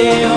teu